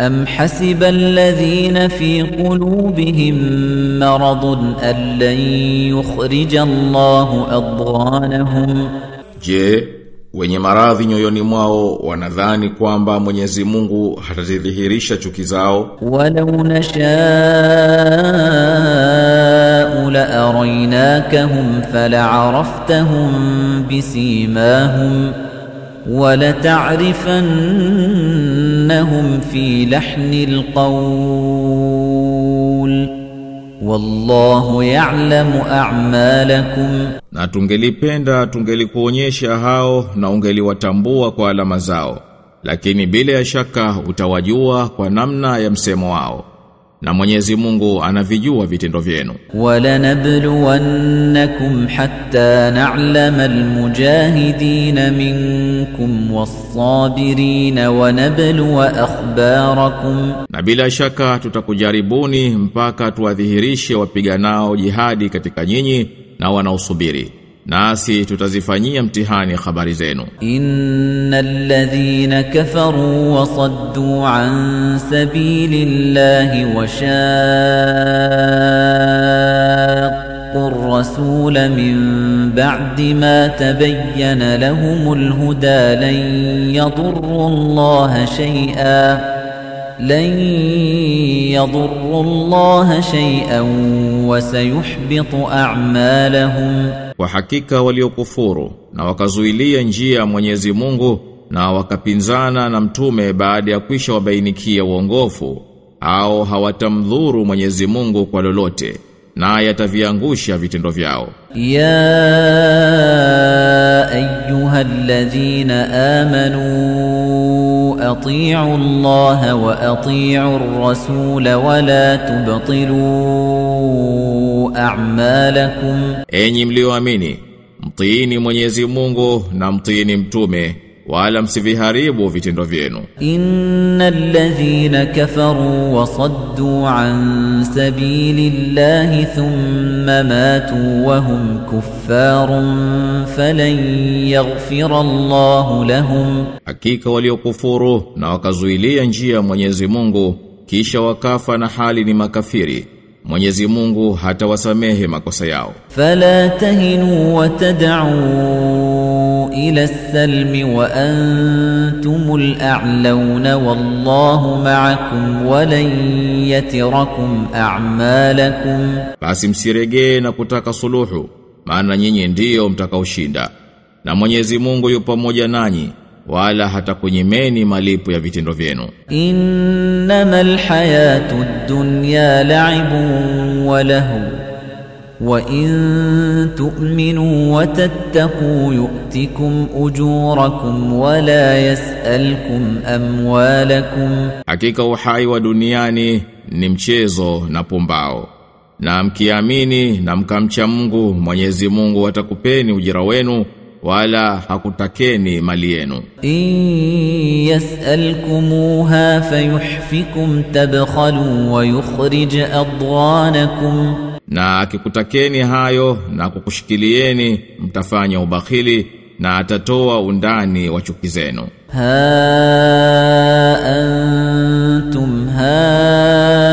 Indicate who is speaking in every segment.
Speaker 1: أم حسب الذين في قلوبهم مرض أن لن يخرج الله أضغانهم
Speaker 2: Je, wenye maradhi nyoyoni mwao wanadhani kwamba Mwenyezi Mungu hatazidhihirisha chuki zao?
Speaker 1: ولو نشاء لأريناكهم فلعرفتهم بسيماهم ولتعرفنهم في لحن القول والله يعلم أعمالكم
Speaker 2: Na tungelipenda tungelikuonyesha hao na ungeliwatambua kwa alama zao. Lakini bila ya shaka utawajua kwa namna ya msemo wao. na Mwenyezi Mungu anavijua vitendo vyenu.
Speaker 1: Wala nabluwannakum hatta na'lama almujahidin minkum was-sabirin wa nabluwa akhbarakum,
Speaker 2: na bila shaka tutakujaribuni mpaka tuwadhihirishe wapiganao jihadi katika nyinyi na wanaosubiri. nasi tutazifanyia mtihani habari zenu
Speaker 1: innal ladhina kafaru wa saddu an sabilillahi wa shaqqur rasul min ba'di ma tabayyana lahumul huda lan yadurru allaha shay'a لن يضر الله شيئا وسيحبط أعمالهم
Speaker 2: Kwa hakika waliokufuru na wakazuilia njia ya Mwenyezi Mungu na wakapinzana na mtume baada ya kwisha wabainikia uongofu au hawatamdhuru Mwenyezi Mungu kwa lolote na yataviangusha vitendo vyao.
Speaker 1: Ya ayyuhalladhina amanu atii'u Allaha wa atii'u ar-rasula wa la tubtilu a'malakum.
Speaker 2: Enyi mlioamini mtiini Mwenyezi Mungu na mtiini mtume wala msiviharibu vitendo vyenu.
Speaker 1: Innal ladhina kafaru wa saddu an sabilillahi thumma matu wa hum kuffarun falan yaghfira Allahu lahum,
Speaker 2: hakika waliokufuru na wakazuilia njia ya Mwenyezi Mungu kisha wakafa na hali ni makafiri. Mwenyezi Mungu hatawasamehe makosa yao.
Speaker 1: Fala tahinu wa tad'u ila salmi wa antumul a'launa wallahu ma'akum wa lan yatirakum a'malakum.
Speaker 2: Basi msiregee na kutaka suluhu maana nyinyi ndiyo mtakaoshinda na Mwenyezi Mungu yupo pamoja nanyi wala hatakunyimeni malipo ya vitendo vyenu.
Speaker 1: Innamal hayatu dunya la'ibu wa lahu wa in tu'minu wa tattaqu yu'tikum ujurakum wa la yas'alukum amwalakum,
Speaker 2: hakika uhai wa duniani ni mchezo na pumbao na mkiamini na mkamcha Mungu Mwenyezi Mungu atakupeni ujira wenu wala hakutakeni mali yenu.
Speaker 1: Yasalkumuha fayuhfikum tabkhalu wa yukhrij adwanakum,
Speaker 2: na akikutakeni hayo na kukushikilieni mtafanya ubakhili na atatoa undani wa chuki zenu.
Speaker 1: Ha antum haulai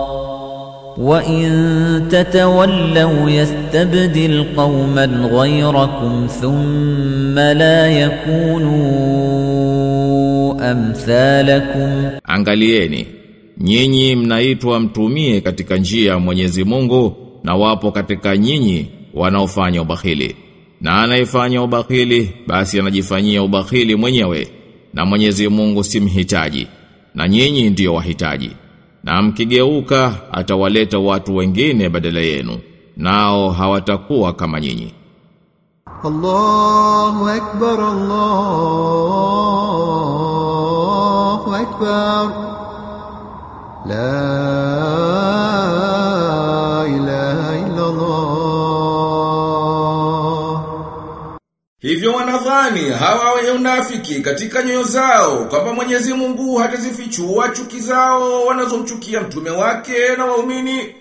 Speaker 1: وإن تتولوا يستبدل قوما غيركم ثم لا يكونوا أمثالكم
Speaker 2: Angalieni, nyinyi mnaitwa mtumie katika njia ya Mwenyezi Mungu na wapo katika nyinyi wanaofanya ubakhili. Na anayefanya ubakhili basi anajifanyia ubakhili mwenyewe na Mwenyezi Mungu si mhitaji na nyinyi ndiyo wahitaji. na mkigeuka atawaleta watu wengine badala yenu nao hawatakuwa kama nyinyi.
Speaker 3: Allahu akbar Allahu akbar. La
Speaker 2: Hivyo wanadhani hawa wenye unafiki katika nyoyo zao kwamba Mwenyezi Mungu hatazifichua chuki zao wanazomchukia mtume wake na waumini.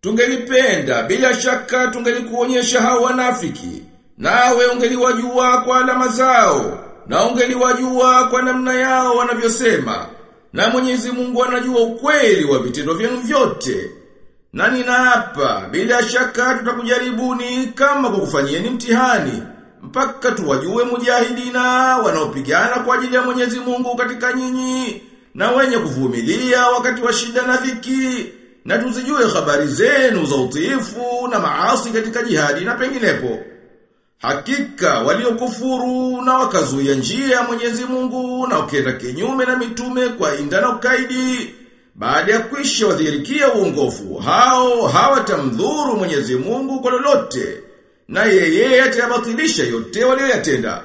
Speaker 2: Tungelipenda bila shaka tungelikuonyesha hao wanafiki. Nawe ungeliwajua kwa alama zao na ungeliwajua kwa namna yao wanavyosema. Na Mwenyezi Mungu anajua ukweli wa vitendo vyenu vyote. Na ninaapa bila shaka tutakujaribuni kama kukufanyieni mtihani mpaka tuwajue mujahidina wanaopigana kwa ajili ya Mwenyezi Mungu katika nyinyi na wenye kuvumilia wakati wa shida na dhiki na tuzijue habari zenu za utiifu na maasi katika jihadi na penginepo. Hakika waliokufuru na wakazuia njia ya Mwenyezi Mungu na ukenda kinyume na mitume kwa inda na ukaidi baada ya kwisha wadhirikia uongofu hao hawatamdhuru Mwenyezi Mungu kwa lolote na yeye atayabatilisha yote walioyatenda.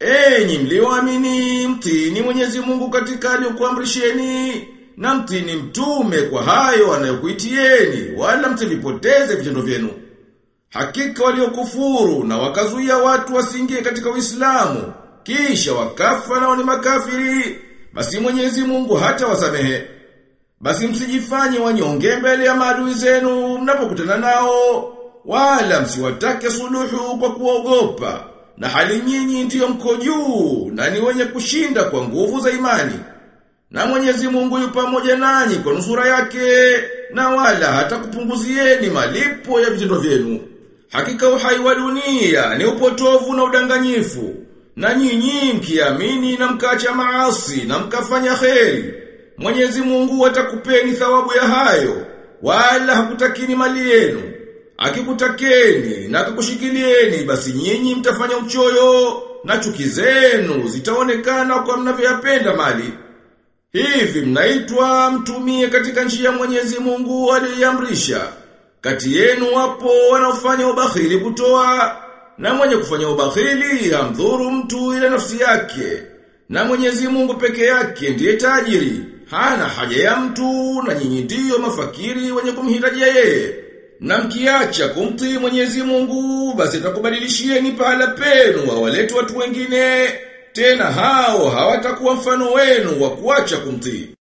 Speaker 2: Enyi mlioamini, mtini Mwenyezi Mungu katika aliyokuamrisheni na mtini mtume kwa hayo anayokuitieni, wala msivipoteze vitendo vyenu. Hakika waliokufuru na wakazuia watu wasingie katika Uislamu, kisha wakafa nao ni makafiri, basi Mwenyezi Mungu hata wasamehe. Basi msijifanye wanyonge mbele ya maadui zenu mnapokutana nao, wala msiwatake suluhu kwa kuogopa, na hali nyinyi ndiyo mko juu na ni wenye kushinda kwa nguvu za imani. Na Mwenyezi Mungu yu pamoja nanyi kwa nusura yake, na wala hatakupunguzieni malipo ya vitendo vyenu. Hakika uhai wa dunia ni upotovu na udanganyifu, na nyinyi mkiamini na mkaacha maasi na mkafanya kheri. Mwenyezi Mungu atakupeni thawabu ya hayo, wala hakutakini mali yenu. Akikutakeni na kukushikilieni basi nyinyi mtafanya uchoyo na chuki zenu zitaonekana kwa mnavyoyapenda mali. Hivi mnaitwa mtumie katika njia ya Mwenyezi Mungu aliyamrisha Kati yenu wapo wanaofanya ubakhili kutoa na mwenye kufanya ubakhili hamdhuru mtu ile nafsi yake. Na Mwenyezi Mungu peke yake ndiye tajiri. Hana haja ya mtu na nyinyi ndiyo mafakiri wenye kumhitaji yeye. Na mkiacha kumtii Mwenyezi Mungu basi takubadilishieni pahala penu wawalete watu wengine tena hao hawatakuwa mfano wenu wa kuacha kumtii.